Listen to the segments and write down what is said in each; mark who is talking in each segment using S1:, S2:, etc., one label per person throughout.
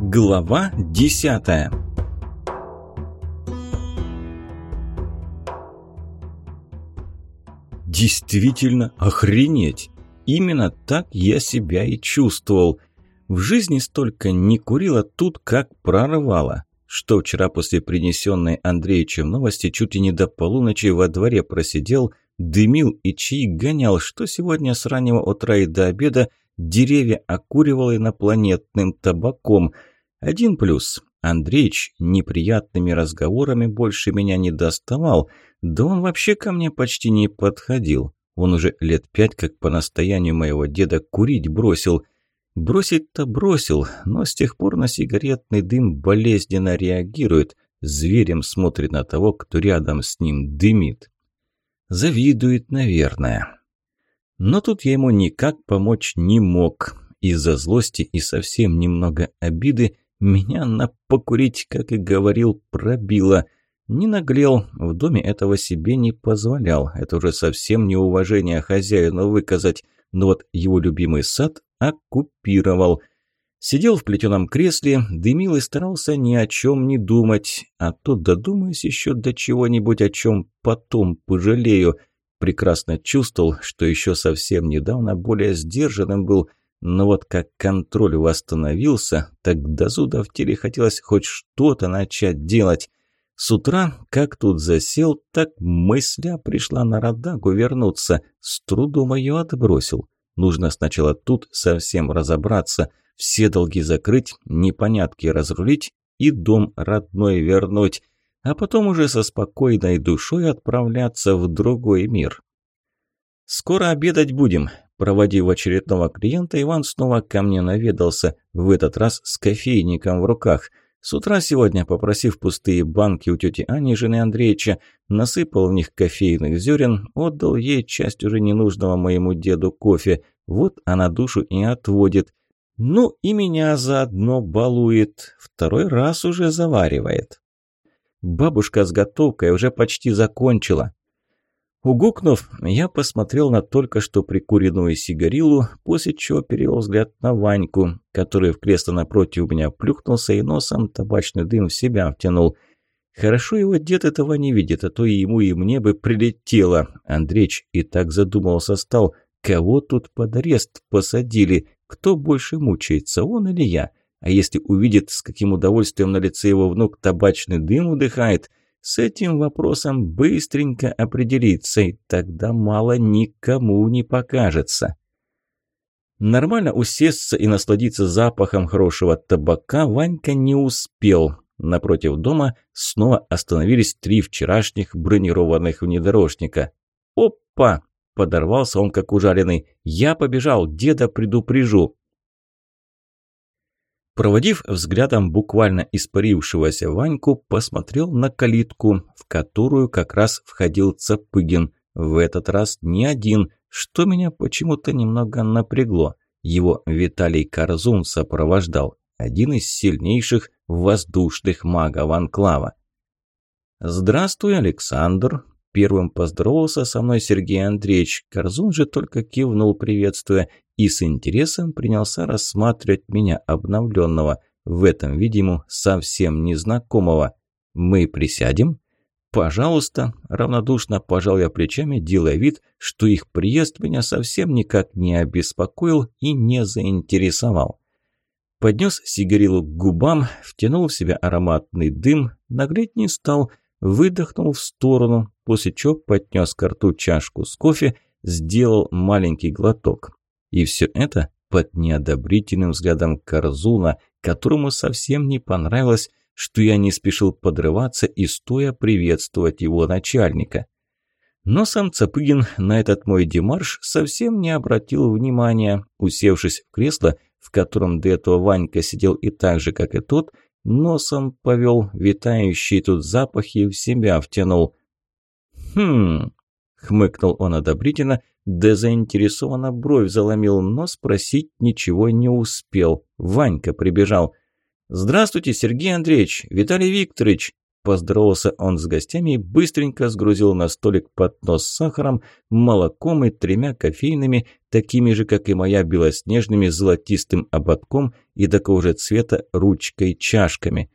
S1: Глава десятая Действительно, охренеть! Именно так я себя и чувствовал. В жизни столько не курила тут, как прорвало. Что вчера после принесенной Андреевичем новости чуть ли не до полуночи во дворе просидел, дымил и чаи гонял, что сегодня с раннего утра и до обеда деревья окуривал инопланетным табаком. Один плюс. Андреич неприятными разговорами больше меня не доставал, да он вообще ко мне почти не подходил. Он уже лет пять, как по настоянию моего деда, курить бросил. Бросить-то бросил, но с тех пор на сигаретный дым болезненно реагирует, зверем смотрит на того, кто рядом с ним дымит. Завидует, наверное. Но тут я ему никак помочь не мог. Из-за злости и совсем немного обиды меня на покурить, как и говорил, пробило. Не наглел, в доме этого себе не позволял. Это уже совсем неуважение хозяину выказать. Но вот его любимый сад оккупировал. Сидел в плетеном кресле, дымил и старался ни о чем не думать. А то додумаюсь еще до чего-нибудь, о чем потом пожалею. Прекрасно чувствовал, что еще совсем недавно более сдержанным был, но вот как контроль восстановился, так до зуда в теле хотелось хоть что-то начать делать. С утра, как тут засел, так мысля пришла на Радагу вернуться. С трудом ее отбросил. Нужно сначала тут совсем разобраться, все долги закрыть, непонятки разрулить и дом родной вернуть а потом уже со спокойной душой отправляться в другой мир. «Скоро обедать будем», Проводив очередного клиента, Иван снова ко мне наведался, в этот раз с кофейником в руках. С утра сегодня, попросив пустые банки у тети Ани, жены Андреевича, насыпал в них кофейных зерен, отдал ей часть уже ненужного моему деду кофе. Вот она душу и отводит. Ну и меня заодно балует, второй раз уже заваривает. Бабушка с готовкой уже почти закончила. Угукнув, я посмотрел на только что прикуренную сигарилу, после чего перевел взгляд на Ваньку, который в кресло напротив меня плюхнулся и носом табачный дым в себя втянул. Хорошо его дед этого не видит, а то и ему, и мне бы прилетело. Андреич и так задумался стал, кого тут под арест посадили, кто больше мучается, он или я? А если увидит, с каким удовольствием на лице его внук табачный дым вдыхает, с этим вопросом быстренько определиться, и тогда мало никому не покажется. Нормально усесться и насладиться запахом хорошего табака Ванька не успел. Напротив дома снова остановились три вчерашних бронированных внедорожника. «Опа!» – подорвался он как ужаленный. «Я побежал, деда предупрежу!» Проводив взглядом буквально испарившегося Ваньку, посмотрел на калитку, в которую как раз входил Цапыгин. В этот раз не один, что меня почему-то немного напрягло. Его Виталий Корзун сопровождал, один из сильнейших воздушных магов Анклава. «Здравствуй, Александр!» Первым поздоровался со мной Сергей Андреевич. Корзун же только кивнул, приветствуя, и с интересом принялся рассматривать меня обновленного, в этом виде ему совсем незнакомого. «Мы присядем?» «Пожалуйста», – равнодушно пожал я плечами, делая вид, что их приезд меня совсем никак не обеспокоил и не заинтересовал. Поднес сигарилу к губам, втянул в себя ароматный дым, нагреть не стал, выдохнул в сторону, после чего поднес к рту чашку с кофе, сделал маленький глоток. И все это под неодобрительным взглядом Корзуна, которому совсем не понравилось, что я не спешил подрываться и стоя приветствовать его начальника. Но сам Цапыгин на этот мой демарш совсем не обратил внимания, усевшись в кресло, в котором до этого Ванька сидел и так же, как и тот, носом повел витающие тут запахи в себя втянул. «Хм...» – хмыкнул он одобрительно, да заинтересованно бровь заломил, но спросить ничего не успел. Ванька прибежал. «Здравствуйте, Сергей Андреевич, Виталий Викторович!» Поздоровался он с гостями и быстренько сгрузил на столик поднос с сахаром, молоком и тремя кофейными, такими же, как и моя, белоснежными золотистым ободком и такого же цвета ручкой-чашками.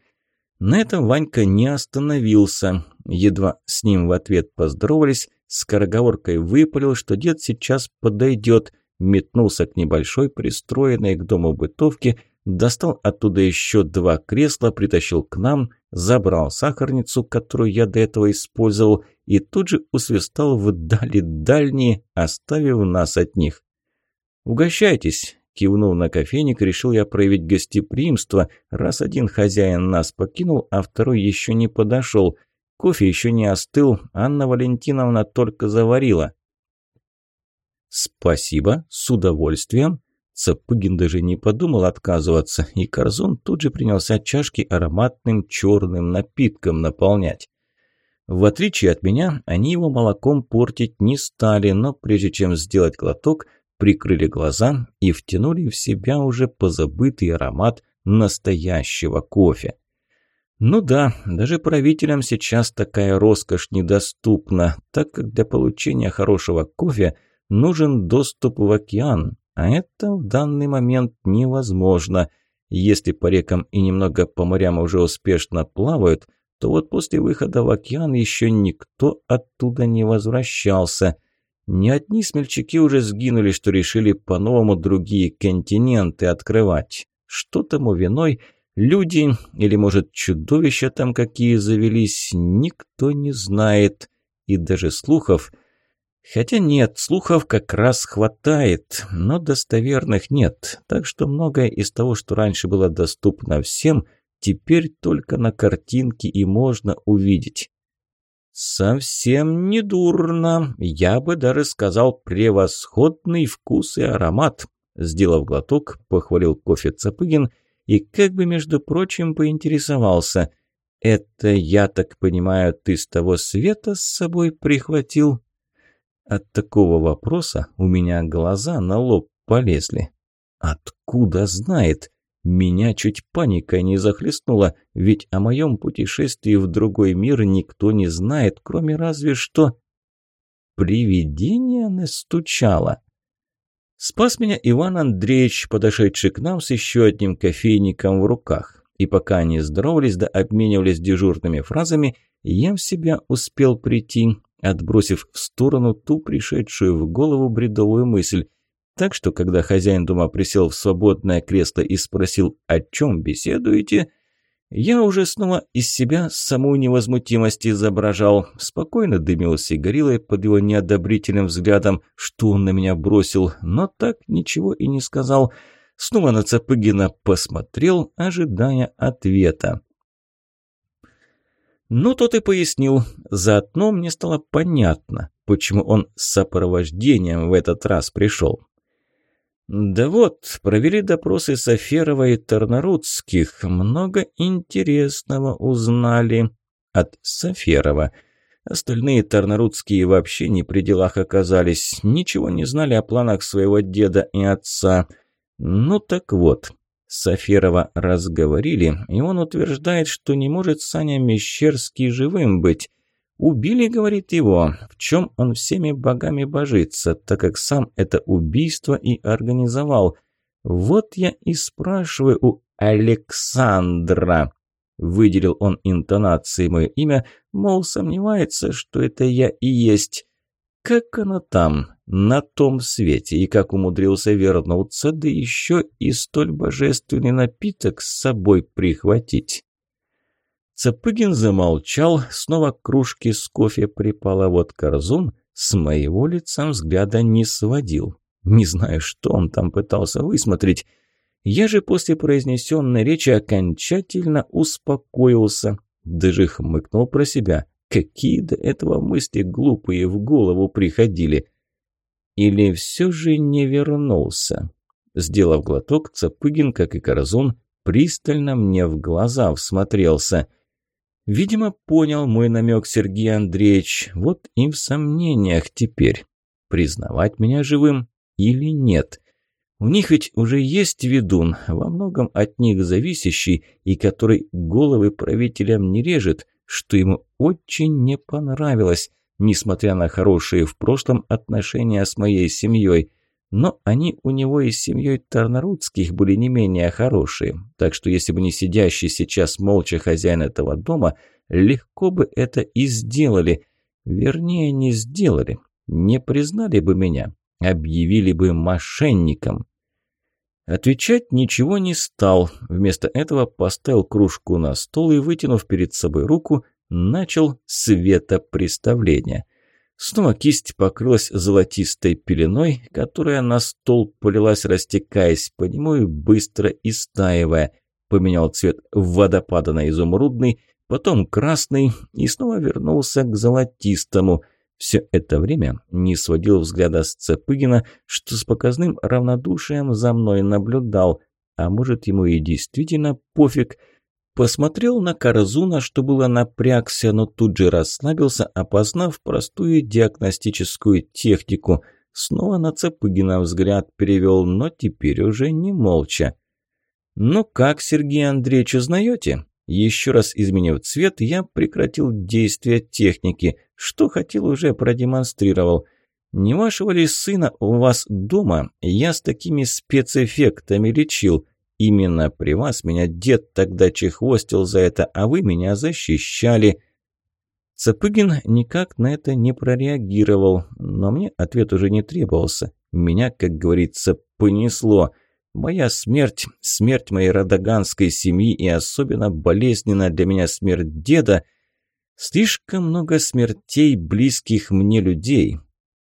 S1: На этом Ванька не остановился. Едва с ним в ответ поздоровались, скороговоркой выпалил, что дед сейчас подойдет, метнулся к небольшой пристроенной к дому бытовке, достал оттуда еще два кресла, притащил к нам, забрал сахарницу, которую я до этого использовал, и тут же усвистал вдали дальние, оставив нас от них. «Угощайтесь!» – кивнув на кофейник, решил я проявить гостеприимство, раз один хозяин нас покинул, а второй еще не подошел. Кофе еще не остыл, Анна Валентиновна только заварила. «Спасибо, с удовольствием!» Цапыгин даже не подумал отказываться, и Корзун тут же принялся чашки ароматным черным напитком наполнять. В отличие от меня, они его молоком портить не стали, но прежде чем сделать глоток, прикрыли глаза и втянули в себя уже позабытый аромат настоящего кофе. Ну да, даже правителям сейчас такая роскошь недоступна, так как для получения хорошего кофе нужен доступ в океан, а это в данный момент невозможно. Если по рекам и немного по морям уже успешно плавают, то вот после выхода в океан еще никто оттуда не возвращался. Не одни смельчаки уже сгинули, что решили по-новому другие континенты открывать. Что тому виной? Люди или, может, чудовища там какие завелись, никто не знает. И даже слухов – Хотя нет, слухов как раз хватает, но достоверных нет, так что многое из того, что раньше было доступно всем, теперь только на картинке и можно увидеть. Совсем не дурно, я бы даже сказал превосходный вкус и аромат. Сделав глоток, похвалил кофе Цапыгин и как бы, между прочим, поинтересовался. «Это, я так понимаю, ты с того света с собой прихватил?» От такого вопроса у меня глаза на лоб полезли. Откуда знает? Меня чуть паника не захлестнула, ведь о моем путешествии в другой мир никто не знает, кроме разве что... Привидение настучало. Спас меня Иван Андреевич, подошедший к нам с еще одним кофейником в руках. И пока они здоровались да обменивались дежурными фразами, я в себя успел прийти, отбросив в сторону ту пришедшую в голову бредовую мысль. Так что, когда хозяин дома присел в свободное кресло и спросил, о чем беседуете, я уже снова из себя саму невозмутимость изображал. Спокойно дымил сигарилой под его неодобрительным взглядом, что он на меня бросил, но так ничего и не сказал. Снова на Цапыгина посмотрел, ожидая ответа. Ну, тот и пояснил. Заодно мне стало понятно, почему он с сопровождением в этот раз пришел. Да вот, провели допросы Соферова и Тарнарудских. Много интересного узнали от Соферова. Остальные Тарнарудские вообще не при делах оказались, ничего не знали о планах своего деда и отца. Ну так вот, Саферова разговорили, и он утверждает, что не может Саня Мещерский живым быть. Убили, говорит его, в чем он всеми богами божится, так как сам это убийство и организовал. Вот я и спрашиваю у Александра. Выделил он интонацией мое имя, мол, сомневается, что это я и есть. Как оно там, на том свете, и как умудрился вернуться, да еще и столь божественный напиток с собой прихватить? Цапыгин замолчал, снова к кружке с кофе припала вот корзун, с моего лица взгляда не сводил. Не знаю, что он там пытался высмотреть. Я же после произнесенной речи окончательно успокоился, даже хмыкнул про себя – Какие до этого мысли глупые в голову приходили. Или все же не вернулся? Сделав глоток, Цапыгин, как и Корзун, пристально мне в глаза всмотрелся. Видимо, понял мой намек Сергей Андреевич. Вот и в сомнениях теперь. Признавать меня живым или нет? У них ведь уже есть ведун, во многом от них зависящий, и который головы правителям не режет, что ему очень не понравилось, несмотря на хорошие в прошлом отношения с моей семьей. Но они у него и с семьей Тарнарудских были не менее хорошие, так что если бы не сидящий сейчас молча хозяин этого дома, легко бы это и сделали. Вернее, не сделали, не признали бы меня, объявили бы мошенником. Отвечать ничего не стал. Вместо этого поставил кружку на стол и, вытянув перед собой руку, начал светопреставление. Снова кисть покрылась золотистой пеленой, которая на стол полилась, растекаясь по нему и быстро истаивая. Поменял цвет водопада на изумрудный, потом красный и снова вернулся к золотистому – все это время не сводил взгляда с Цепыгина, что с показным равнодушием за мной наблюдал. А может, ему и действительно пофиг. Посмотрел на Корзуна, что было напрягся, но тут же расслабился, опознав простую диагностическую технику. Снова на Цепыгина взгляд перевел, но теперь уже не молча. «Ну как, Сергей Андреевич, узнаете?» Еще раз изменив цвет, я прекратил действие техники. Что хотел, уже продемонстрировал. Не вашего ли сына у вас дома я с такими спецэффектами лечил? Именно при вас меня дед тогда чехвостил за это, а вы меня защищали. Цапыгин никак на это не прореагировал, но мне ответ уже не требовался. Меня, как говорится, понесло – Моя смерть, смерть моей родоганской семьи и особенно болезненная для меня смерть деда, слишком много смертей близких мне людей.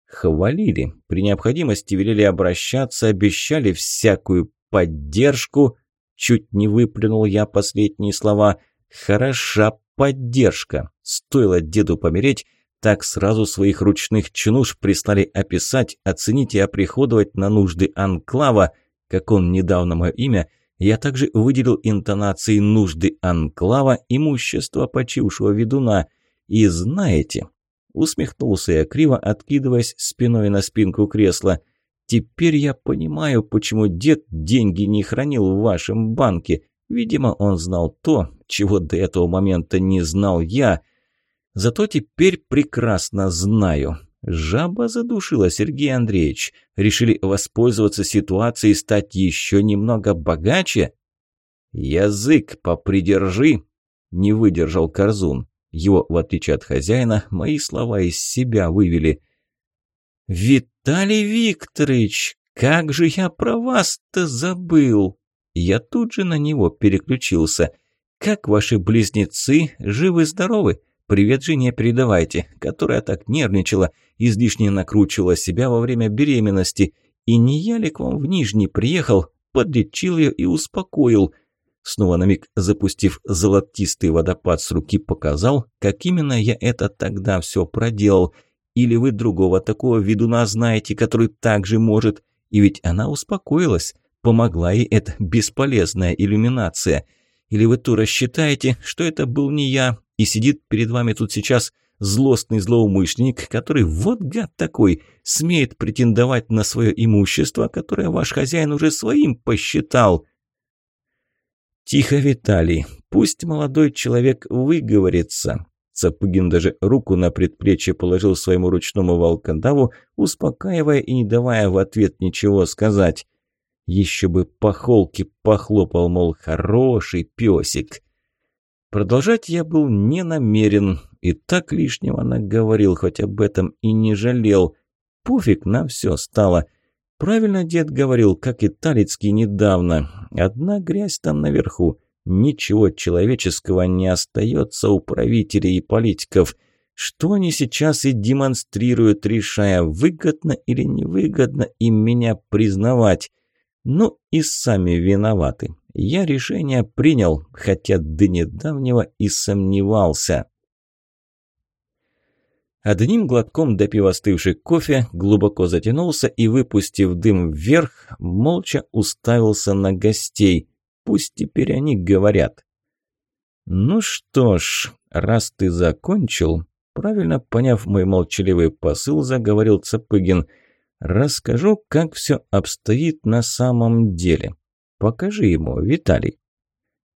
S1: Хвалили, при необходимости велели обращаться, обещали всякую поддержку. Чуть не выплюнул я последние слова. Хороша поддержка. Стоило деду помереть, так сразу своих ручных чинуш прислали описать, оценить и оприходовать на нужды анклава – как он недавно мое имя, я также выделил интонации нужды анклава имущества почившего ведуна. И знаете, усмехнулся я криво, откидываясь спиной на спинку кресла. Теперь я понимаю, почему дед деньги не хранил в вашем банке. Видимо, он знал то, чего до этого момента не знал я. Зато теперь прекрасно знаю. Жаба задушила, Сергей Андреевич. Решили воспользоваться ситуацией и стать еще немного богаче? Язык попридержи, не выдержал Корзун. Его, в отличие от хозяина, мои слова из себя вывели. «Виталий Викторович, как же я про вас-то забыл!» Я тут же на него переключился. «Как ваши близнецы? Живы-здоровы? Привет жене передавайте, которая так нервничала, излишне накручивала себя во время беременности. И не я ли к вам в Нижний приехал, подлечил ее и успокоил?» Снова на миг запустив золотистый водопад с руки, показал, как именно я это тогда все проделал. Или вы другого такого ведуна знаете, который так же может. И ведь она успокоилась. Помогла ей эта бесполезная иллюминация. Или вы тура считаете, что это был не я, и сидит перед вами тут сейчас злостный злоумышленник, который, вот гад такой, смеет претендовать на свое имущество, которое ваш хозяин уже своим посчитал. Тихо, Виталий, пусть молодой человек выговорится. Цапыгин даже руку на предплечье положил своему ручному волкодаву, успокаивая и не давая в ответ ничего сказать. Еще бы по холке похлопал, мол, хороший песик. Продолжать я был не намерен, и так лишнего наговорил, хоть об этом и не жалел. Пофиг на все стало. Правильно дед говорил, как и Талицкий недавно. Одна грязь там наверху. Ничего человеческого не остается у правителей и политиков. Что они сейчас и демонстрируют, решая, выгодно или невыгодно им меня признавать. Ну и сами виноваты. Я решение принял, хотя до недавнего и сомневался. Одним глотком допив остывший кофе, глубоко затянулся и, выпустив дым вверх, молча уставился на гостей. Пусть теперь они говорят. «Ну что ж, раз ты закончил...» Правильно поняв мой молчаливый посыл, заговорил Цапыгин. «Расскажу, как все обстоит на самом деле. Покажи ему, Виталий».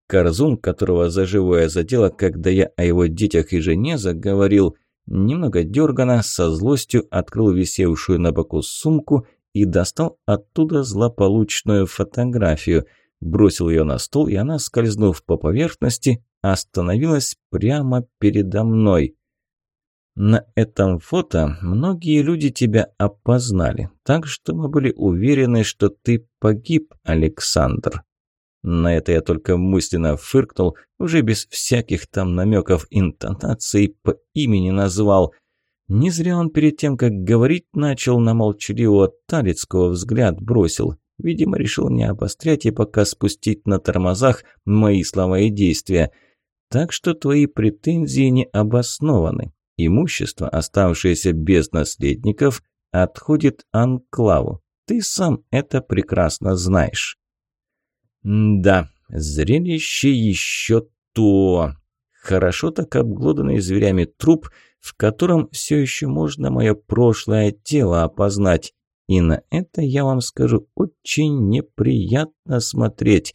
S1: Корзун, которого за живое задело, когда я о его детях и жене заговорил, немного дергано, со злостью открыл висевшую на боку сумку и достал оттуда злополучную фотографию. Бросил ее на стол, и она, скользнув по поверхности, остановилась прямо передо мной. На этом фото многие люди тебя опознали, так что мы были уверены, что ты погиб, Александр. На это я только мысленно фыркнул, уже без всяких там намеков интонаций по имени назвал. Не зря он перед тем, как говорить начал, на молчаливого Талицкого взгляд бросил. Видимо, решил не обострять и пока спустить на тормозах мои слова и действия. Так что твои претензии не обоснованы. Имущество, оставшееся без наследников, отходит анклаву. Ты сам это прекрасно знаешь. да, зрелище еще то. Хорошо так обглоданный зверями труп, в котором все еще можно мое прошлое тело опознать. И на это, я вам скажу, очень неприятно смотреть.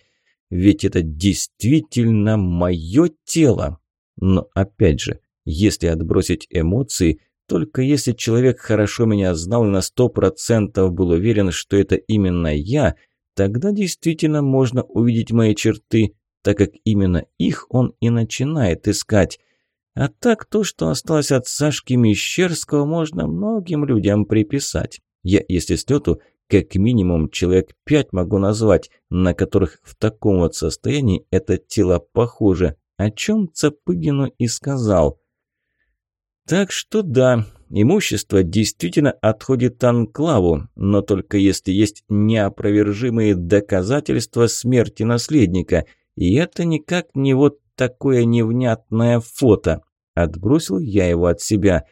S1: Ведь это действительно мое тело. Но опять же, если отбросить эмоции, только если человек хорошо меня знал и на сто процентов был уверен, что это именно я, тогда действительно можно увидеть мои черты, так как именно их он и начинает искать. А так то, что осталось от Сашки Мещерского, можно многим людям приписать. Я, если с лету, как минимум человек пять могу назвать, на которых в таком вот состоянии это тело похоже, о чем Цапыгину и сказал – так что да, имущество действительно отходит анклаву, но только если есть неопровержимые доказательства смерти наследника. И это никак не вот такое невнятное фото. Отбросил я его от себя.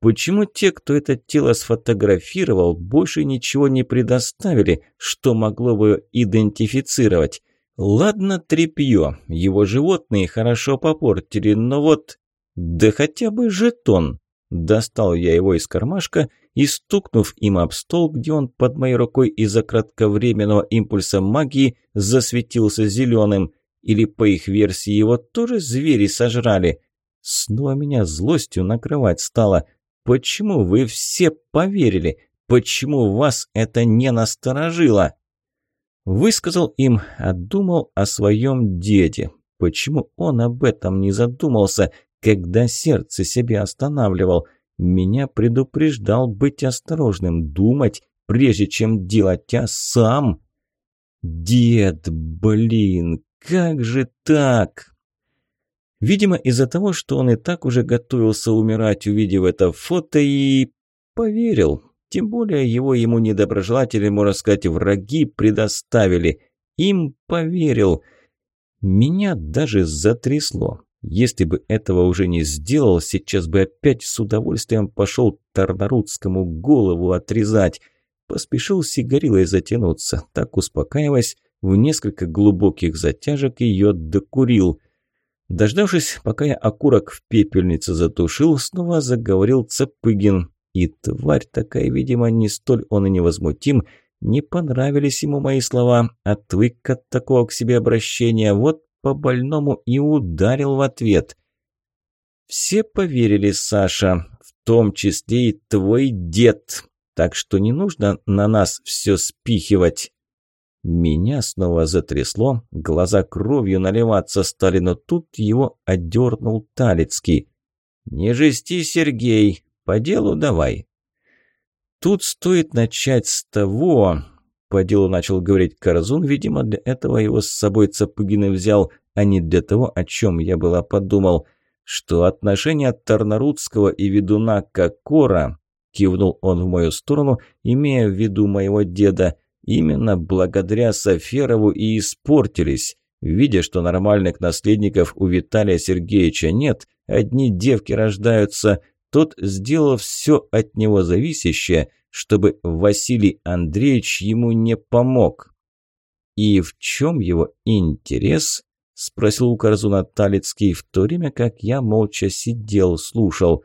S1: Почему те, кто это тело сфотографировал, больше ничего не предоставили, что могло бы идентифицировать? Ладно, трепье, его животные хорошо попортили, но вот да хотя бы жетон. Достал я его из кармашка и, стукнув им об стол, где он под моей рукой из-за кратковременного импульса магии засветился зеленым. Или, по их версии, его тоже звери сожрали. Снова меня злостью накрывать стало. Почему вы все поверили? Почему вас это не насторожило? Высказал им, а думал о своем деде. Почему он об этом не задумался? Когда сердце себя останавливал. Меня предупреждал быть осторожным, думать, прежде чем делать, а сам... Дед, блин, как же так? Видимо, из-за того, что он и так уже готовился умирать, увидев это фото, и поверил. Тем более его ему недоброжелатели, можно сказать, враги предоставили. Им поверил. Меня даже затрясло. Если бы этого уже не сделал, сейчас бы опять с удовольствием пошел Тарнарудскому голову отрезать. Поспешил сигарилой затянуться, так успокаиваясь, в несколько глубоких затяжек ее докурил. Дождавшись, пока я окурок в пепельнице затушил, снова заговорил Цапыгин. И тварь такая, видимо, не столь он и невозмутим, не понравились ему мои слова, отвык от такого к себе обращения, вот по больному и ударил в ответ. Все поверили, Саша, в том числе и твой дед, так что не нужно на нас все спихивать. Меня снова затрясло, глаза кровью наливаться стали, но тут его одернул Талицкий. «Не жести, Сергей, по делу давай». Тут стоит начать с того, по делу начал говорить Корзун, видимо, для этого его с собой Цапыгин взял, а не для того, о чем я была подумал, что отношения Тарнарудского и ведуна Кокора, кивнул он в мою сторону, имея в виду моего деда, именно благодаря Саферову и испортились. Видя, что нормальных наследников у Виталия Сергеевича нет, одни девки рождаются, тот сделал все от него зависящее – чтобы Василий Андреевич ему не помог. «И в чем его интерес?» – спросил у Корзуна Талицкий, в то время как я молча сидел, слушал.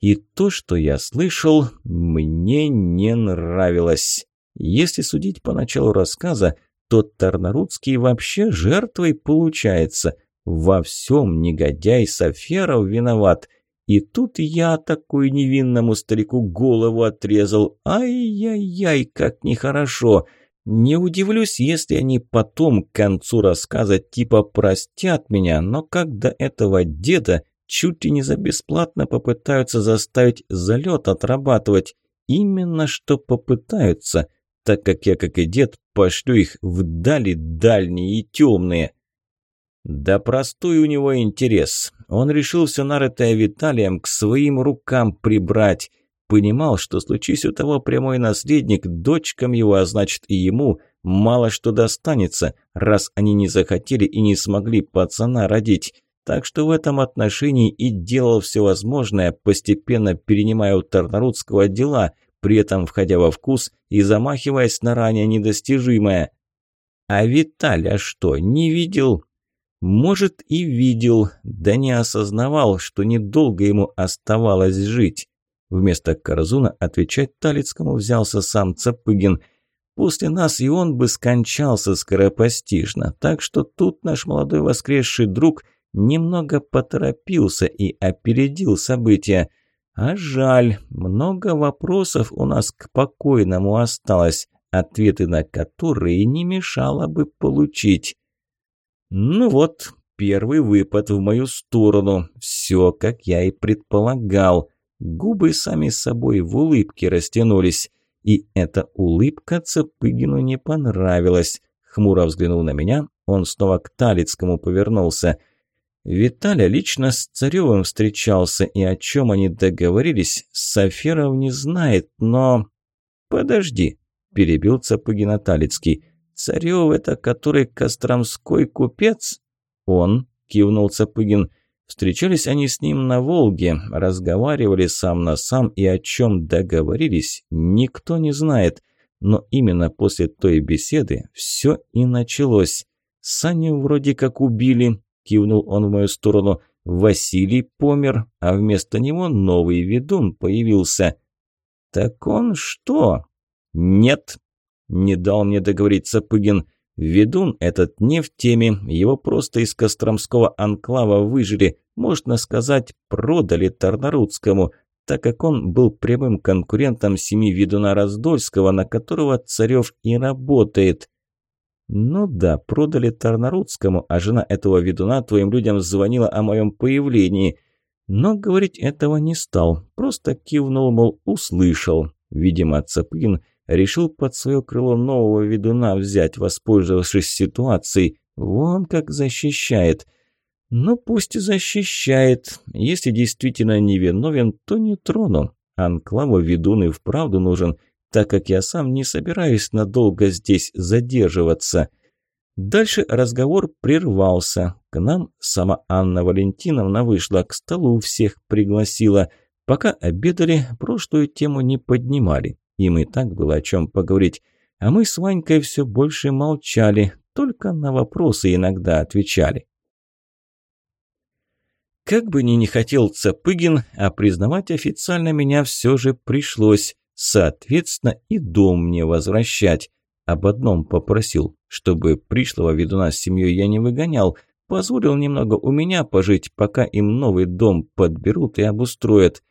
S1: И то, что я слышал, мне не нравилось. Если судить по началу рассказа, то Тарнарудский вообще жертвой получается. Во всем негодяй Саферов виноват. И тут я такой невинному старику голову отрезал. Ай-яй-яй, как нехорошо. Не удивлюсь, если они потом к концу рассказа типа простят меня, но когда этого деда чуть ли не за бесплатно попытаются заставить залет отрабатывать. Именно что попытаются, так как я, как и дед, пошлю их вдали дальние и темные. Да простой у него интерес. Он решил все нарытое Виталием к своим рукам прибрать. Понимал, что случись у того прямой наследник, дочкам его, а значит и ему, мало что достанется, раз они не захотели и не смогли пацана родить. Так что в этом отношении и делал все возможное, постепенно перенимая у Тарнарудского дела, при этом входя во вкус и замахиваясь на ранее недостижимое. А Виталя что, не видел? Может и видел, да не осознавал, что недолго ему оставалось жить. Вместо Корзуна отвечать Талицкому взялся сам Цапыгин. После нас и он бы скончался скоропостижно, так что тут наш молодой воскресший друг немного поторопился и опередил события. А жаль, много вопросов у нас к покойному осталось, ответы на которые не мешало бы получить. Ну вот, первый выпад в мою сторону. Все, как я и предполагал. Губы сами собой в улыбке растянулись. И эта улыбка Цепыгину не понравилась. Хмуро взглянув на меня, он снова к Талицкому повернулся. Виталя лично с Царевым встречался, и о чем они договорились, Саферов не знает, но... «Подожди», – перебил Цапыгин Талицкий. «Царев – это который Костромской купец?» «Он», – кивнул Цапыгин. Встречались они с ним на Волге, разговаривали сам на сам и о чем договорились, никто не знает. Но именно после той беседы все и началось. Саню вроде как убили, кивнул он в мою сторону. Василий помер, а вместо него новый ведун появился. Так он что? Нет, не дал мне договорить Сапыгин. Ведун этот не в теме, его просто из Костромского анклава выжили, можно сказать, продали Тарнарудскому, так как он был прямым конкурентом семи ведуна Раздольского, на которого Царев и работает. Ну да, продали Тарнарудскому, а жена этого ведуна твоим людям звонила о моем появлении. Но говорить этого не стал, просто кивнул, мол, услышал. Видимо, Цапыгин решил под свое крыло нового ведуна взять, воспользовавшись ситуацией. Вон как защищает. Ну пусть и защищает. Если действительно невиновен, то не трону. Анклаву ведун и вправду нужен, так как я сам не собираюсь надолго здесь задерживаться. Дальше разговор прервался. К нам сама Анна Валентиновна вышла, к столу всех пригласила. Пока обедали, прошлую тему не поднимали. Им и так было о чем поговорить. А мы с Ванькой все больше молчали, только на вопросы иногда отвечали. Как бы ни не хотел Цапыгин, а признавать официально меня все же пришлось. Соответственно, и дом мне возвращать. Об одном попросил, чтобы пришлого ведуна с семьей я не выгонял. Позволил немного у меня пожить, пока им новый дом подберут и обустроят.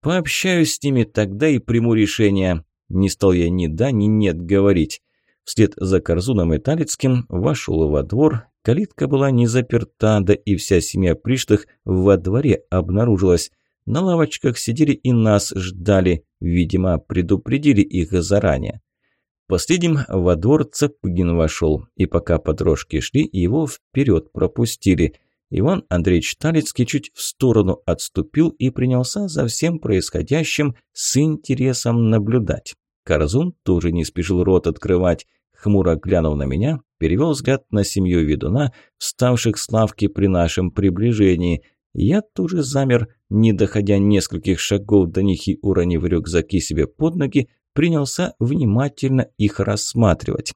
S1: Пообщаюсь с ними, тогда и приму решение. Не стал я ни да, ни нет говорить. Вслед за Корзуном и Талицким вошел во двор. Калитка была не заперта, да и вся семья пришлых во дворе обнаружилась. На лавочках сидели и нас ждали. Видимо, предупредили их заранее. Последним во двор Цапыгин вошел, и пока подружки шли, его вперед пропустили – Иван Андреевич Талицкий чуть в сторону отступил и принялся за всем происходящим с интересом наблюдать. Корзун тоже не спешил рот открывать. Хмуро глянув на меня, перевел взгляд на семью ведуна, вставших с лавки при нашем приближении. Я тоже замер, не доходя нескольких шагов до них и уронив рюкзаки себе под ноги, принялся внимательно их рассматривать.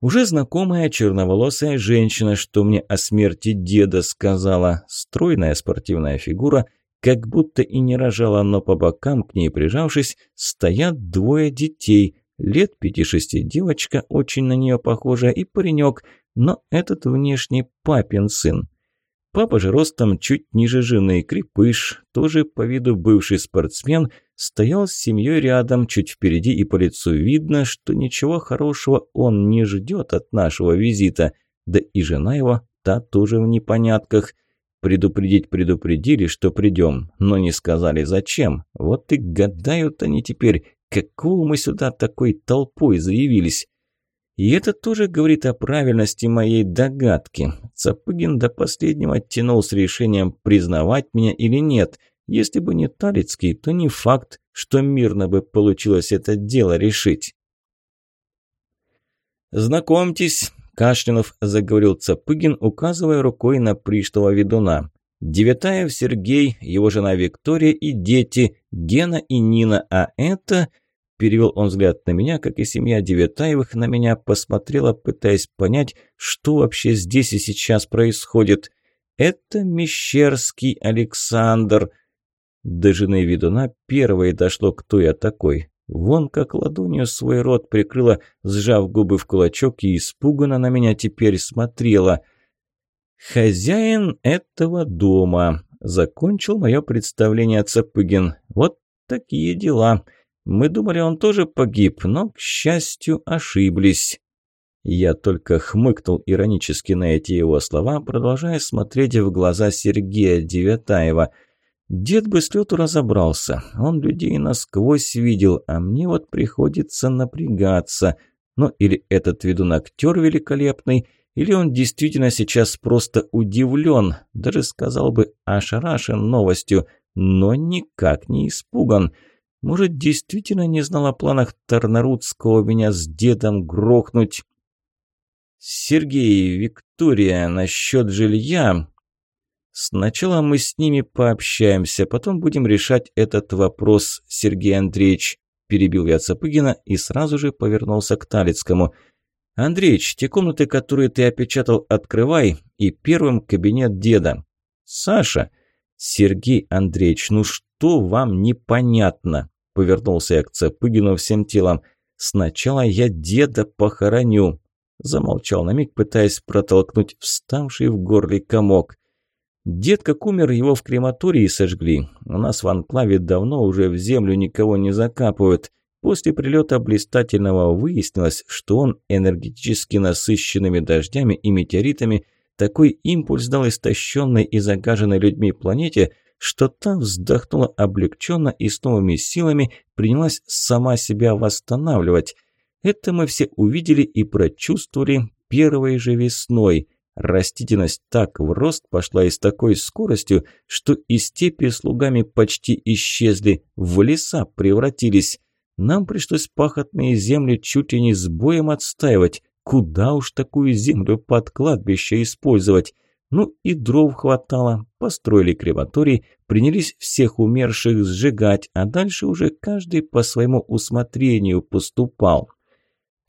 S1: Уже знакомая черноволосая женщина, что мне о смерти деда сказала, стройная спортивная фигура, как будто и не рожала, но по бокам к ней прижавшись, стоят двое детей, Лет пяти-шести девочка, очень на нее похожая, и паренек, но этот внешне папин сын. Папа же ростом чуть ниже жены, крепыш, тоже по виду бывший спортсмен, стоял с семьей рядом, чуть впереди и по лицу видно, что ничего хорошего он не ждет от нашего визита. Да и жена его, та тоже в непонятках. Предупредить предупредили, что придем, но не сказали зачем. Вот и гадают они теперь, какого мы сюда такой толпой заявились. И это тоже говорит о правильности моей догадки. Цапыгин до последнего тянул с решением, признавать меня или нет. Если бы не Талицкий, то не факт, что мирно бы получилось это дело решить. «Знакомьтесь», – Кашлянов заговорил Цапыгин, указывая рукой на пришлого ведуна. «Девятаев Сергей, его жена Виктория и дети, Гена и Нина, а это...» Перевел он взгляд на меня, как и семья Девятаевых на меня посмотрела, пытаясь понять, что вообще здесь и сейчас происходит. «Это Мещерский Александр». До жены ведуна первой дошло, кто я такой. Вон как ладонью свой рот прикрыла, сжав губы в кулачок и испуганно на меня теперь смотрела. «Хозяин этого дома», — закончил мое представление Цапыгин. «Вот такие дела». Мы думали, он тоже погиб, но, к счастью, ошиблись. Я только хмыкнул иронически на эти его слова, продолжая смотреть в глаза Сергея Девятаева. Дед бы с лету разобрался, он людей насквозь видел, а мне вот приходится напрягаться. Ну или этот ведун актер великолепный, или он действительно сейчас просто удивлен, даже сказал бы ошарашен новостью, но никак не испуган. Может, действительно не знал о планах Тарнарудского меня с дедом грохнуть? Сергей, Виктория, насчет жилья. Сначала мы с ними пообщаемся, потом будем решать этот вопрос, Сергей Андреевич. Перебил я Цапыгина и сразу же повернулся к Талицкому. «Андреич, те комнаты, которые ты опечатал, открывай, и первым кабинет деда». «Саша!» «Сергей Андреевич, ну что вам непонятно?» Повернулся я к Цапыгину всем телом. «Сначала я деда похороню!» Замолчал на миг, пытаясь протолкнуть вставший в горле комок. Дед как умер, его в крематории сожгли. У нас в анклаве давно уже в землю никого не закапывают. После прилета блистательного выяснилось, что он энергетически насыщенными дождями и метеоритами такой импульс дал истощенной и загаженной людьми планете, что та вздохнула облегченно и с новыми силами принялась сама себя восстанавливать. Это мы все увидели и прочувствовали первой же весной. Растительность так в рост пошла и с такой скоростью, что и степи слугами почти исчезли, в леса превратились. Нам пришлось пахотные земли чуть ли не с боем отстаивать. Куда уж такую землю под кладбище использовать? Ну и дров хватало, построили крематорий, принялись всех умерших сжигать, а дальше уже каждый по своему усмотрению поступал.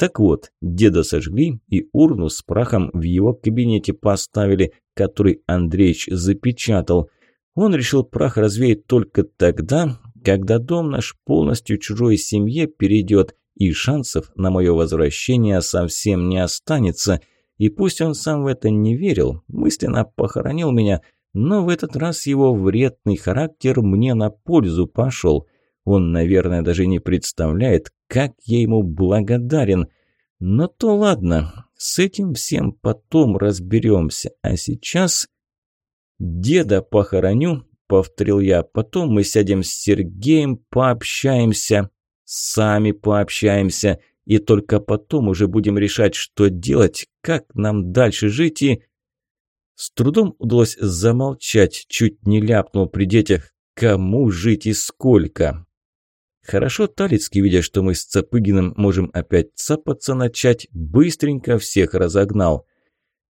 S1: Так вот, деда сожгли и урну с прахом в его кабинете поставили, который Андреич запечатал. Он решил прах развеять только тогда, когда дом наш полностью чужой семье перейдет, и шансов на мое возвращение совсем не останется – и пусть он сам в это не верил, мысленно похоронил меня, но в этот раз его вредный характер мне на пользу пошел. Он, наверное, даже не представляет, как я ему благодарен. Но то ладно, с этим всем потом разберемся. А сейчас... «Деда похороню», — повторил я. «Потом мы сядем с Сергеем, пообщаемся». «Сами пообщаемся», и только потом уже будем решать, что делать, как нам дальше жить и... С трудом удалось замолчать, чуть не ляпнул при детях, кому жить и сколько. Хорошо Талицкий, видя, что мы с Цапыгиным можем опять цапаться начать, быстренько всех разогнал.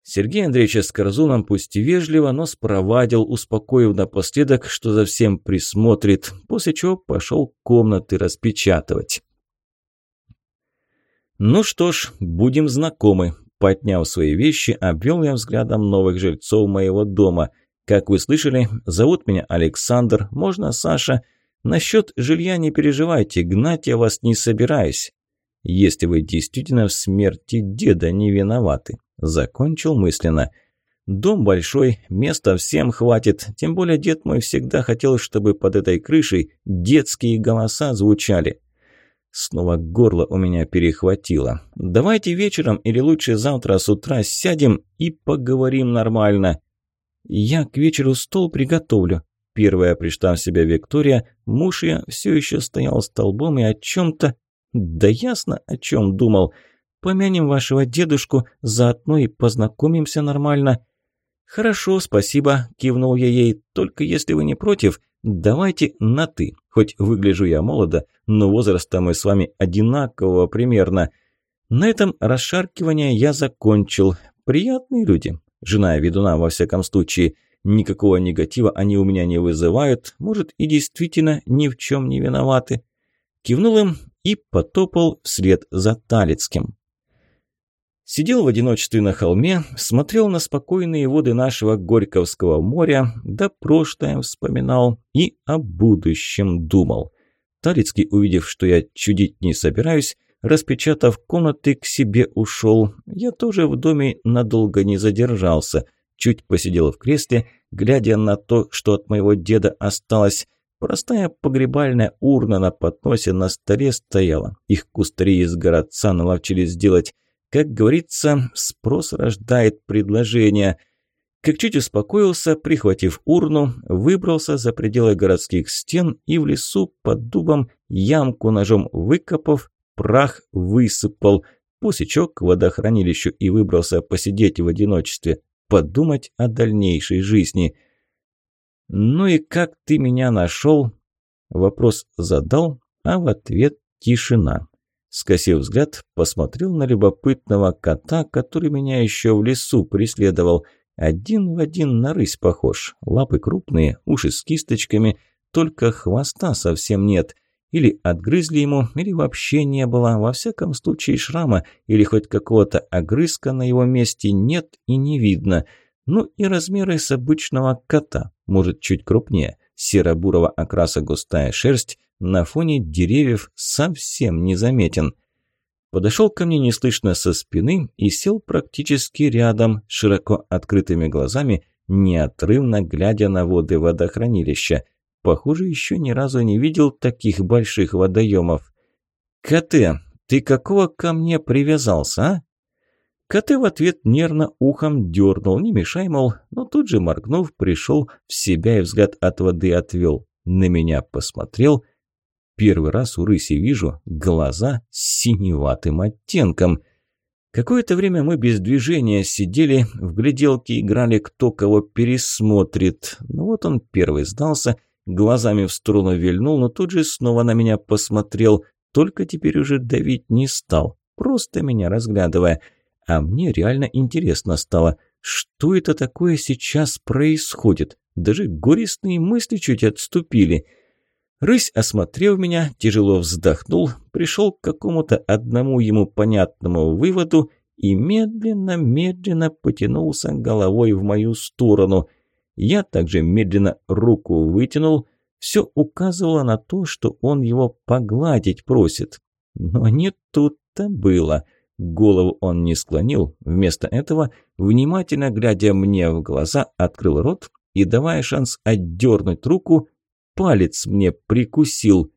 S1: Сергей Андреевич с Корзуном пусть и вежливо, но спровадил, успокоив напоследок, что за всем присмотрит, после чего пошел комнаты распечатывать. «Ну что ж, будем знакомы», – подняв свои вещи, обвел я взглядом новых жильцов моего дома. «Как вы слышали, зовут меня Александр, можно Саша. Насчет жилья не переживайте, гнать я вас не собираюсь». если вы действительно в смерти деда не виноваты. Закончил мысленно. Дом большой, места всем хватит, тем более дед мой всегда хотел, чтобы под этой крышей детские голоса звучали. Снова горло у меня перехватило. Давайте вечером или лучше завтра с утра сядем и поговорим нормально. Я к вечеру стол приготовлю. Первая пришла в себя Виктория, муж ее все еще стоял столбом и о чем-то... Да ясно, о чем думал. Помянем вашего дедушку, заодно и познакомимся нормально. «Хорошо, спасибо», – кивнул я ей. «Только если вы не против, давайте на «ты». Хоть выгляжу я молодо, но возраста мы с вами одинакового примерно. На этом расшаркивание я закончил. Приятные люди. Жена ведуна, во всяком случае. Никакого негатива они у меня не вызывают. Может, и действительно ни в чем не виноваты». Кивнул им и потопал вслед за Талицким. Сидел в одиночестве на холме, смотрел на спокойные воды нашего Горьковского моря, да прошлое вспоминал и о будущем думал. Талицкий, увидев, что я чудить не собираюсь, распечатав комнаты, к себе ушел. Я тоже в доме надолго не задержался. Чуть посидел в кресле, глядя на то, что от моего деда осталось. Простая погребальная урна на подносе на столе стояла. Их кустари из городца наловчились сделать. Как говорится, спрос рождает предложение. Как чуть успокоился, прихватив урну, выбрался за пределы городских стен и в лесу под дубом ямку ножом выкопав, прах высыпал, посечок к водохранилищу и выбрался посидеть в одиночестве, подумать о дальнейшей жизни. «Ну и как ты меня нашел?» Вопрос задал, а в ответ тишина. Скосив взгляд, посмотрел на любопытного кота, который меня еще в лесу преследовал. Один в один на рысь похож. Лапы крупные, уши с кисточками, только хвоста совсем нет. Или отгрызли ему, или вообще не было. Во всяком случае шрама или хоть какого-то огрызка на его месте нет и не видно. Ну и размеры с обычного кота, может чуть крупнее. Серо-бурого окраса густая шерсть, на фоне деревьев совсем незаметен. Подошел ко мне неслышно со спины и сел практически рядом, широко открытыми глазами, неотрывно глядя на воды водохранилища. Похоже, еще ни разу не видел таких больших водоемов. «Коте, ты какого ко мне привязался, а?» Коты в ответ нервно ухом дернул, не мешай, мол, но тут же, моргнув, пришел в себя и взгляд от воды отвел. На меня посмотрел – Первый раз у рыси вижу глаза с синеватым оттенком. Какое-то время мы без движения сидели, в гляделке играли, кто кого пересмотрит. Ну вот он первый сдался, глазами в сторону вильнул, но тут же снова на меня посмотрел, только теперь уже давить не стал, просто меня разглядывая. А мне реально интересно стало, что это такое сейчас происходит. Даже горестные мысли чуть отступили – Рысь осмотрел меня, тяжело вздохнул, пришел к какому-то одному ему понятному выводу и медленно-медленно потянулся головой в мою сторону. Я также медленно руку вытянул, все указывало на то, что он его погладить просит. Но не тут-то было. Голову он не склонил, вместо этого, внимательно глядя мне в глаза, открыл рот и, давая шанс отдернуть руку, палец мне прикусил.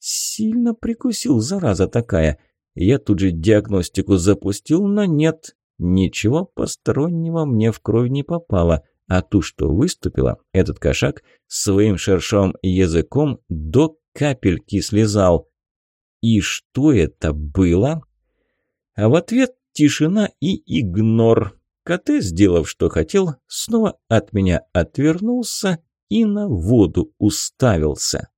S1: Сильно прикусил, зараза такая. Я тут же диагностику запустил, но нет. Ничего постороннего мне в кровь не попало. А ту, что выступила, этот кошак своим шершавым языком до капельки слезал. И что это было? А в ответ тишина и игнор. Коте, сделав, что хотел, снова от меня отвернулся и на воду уставился.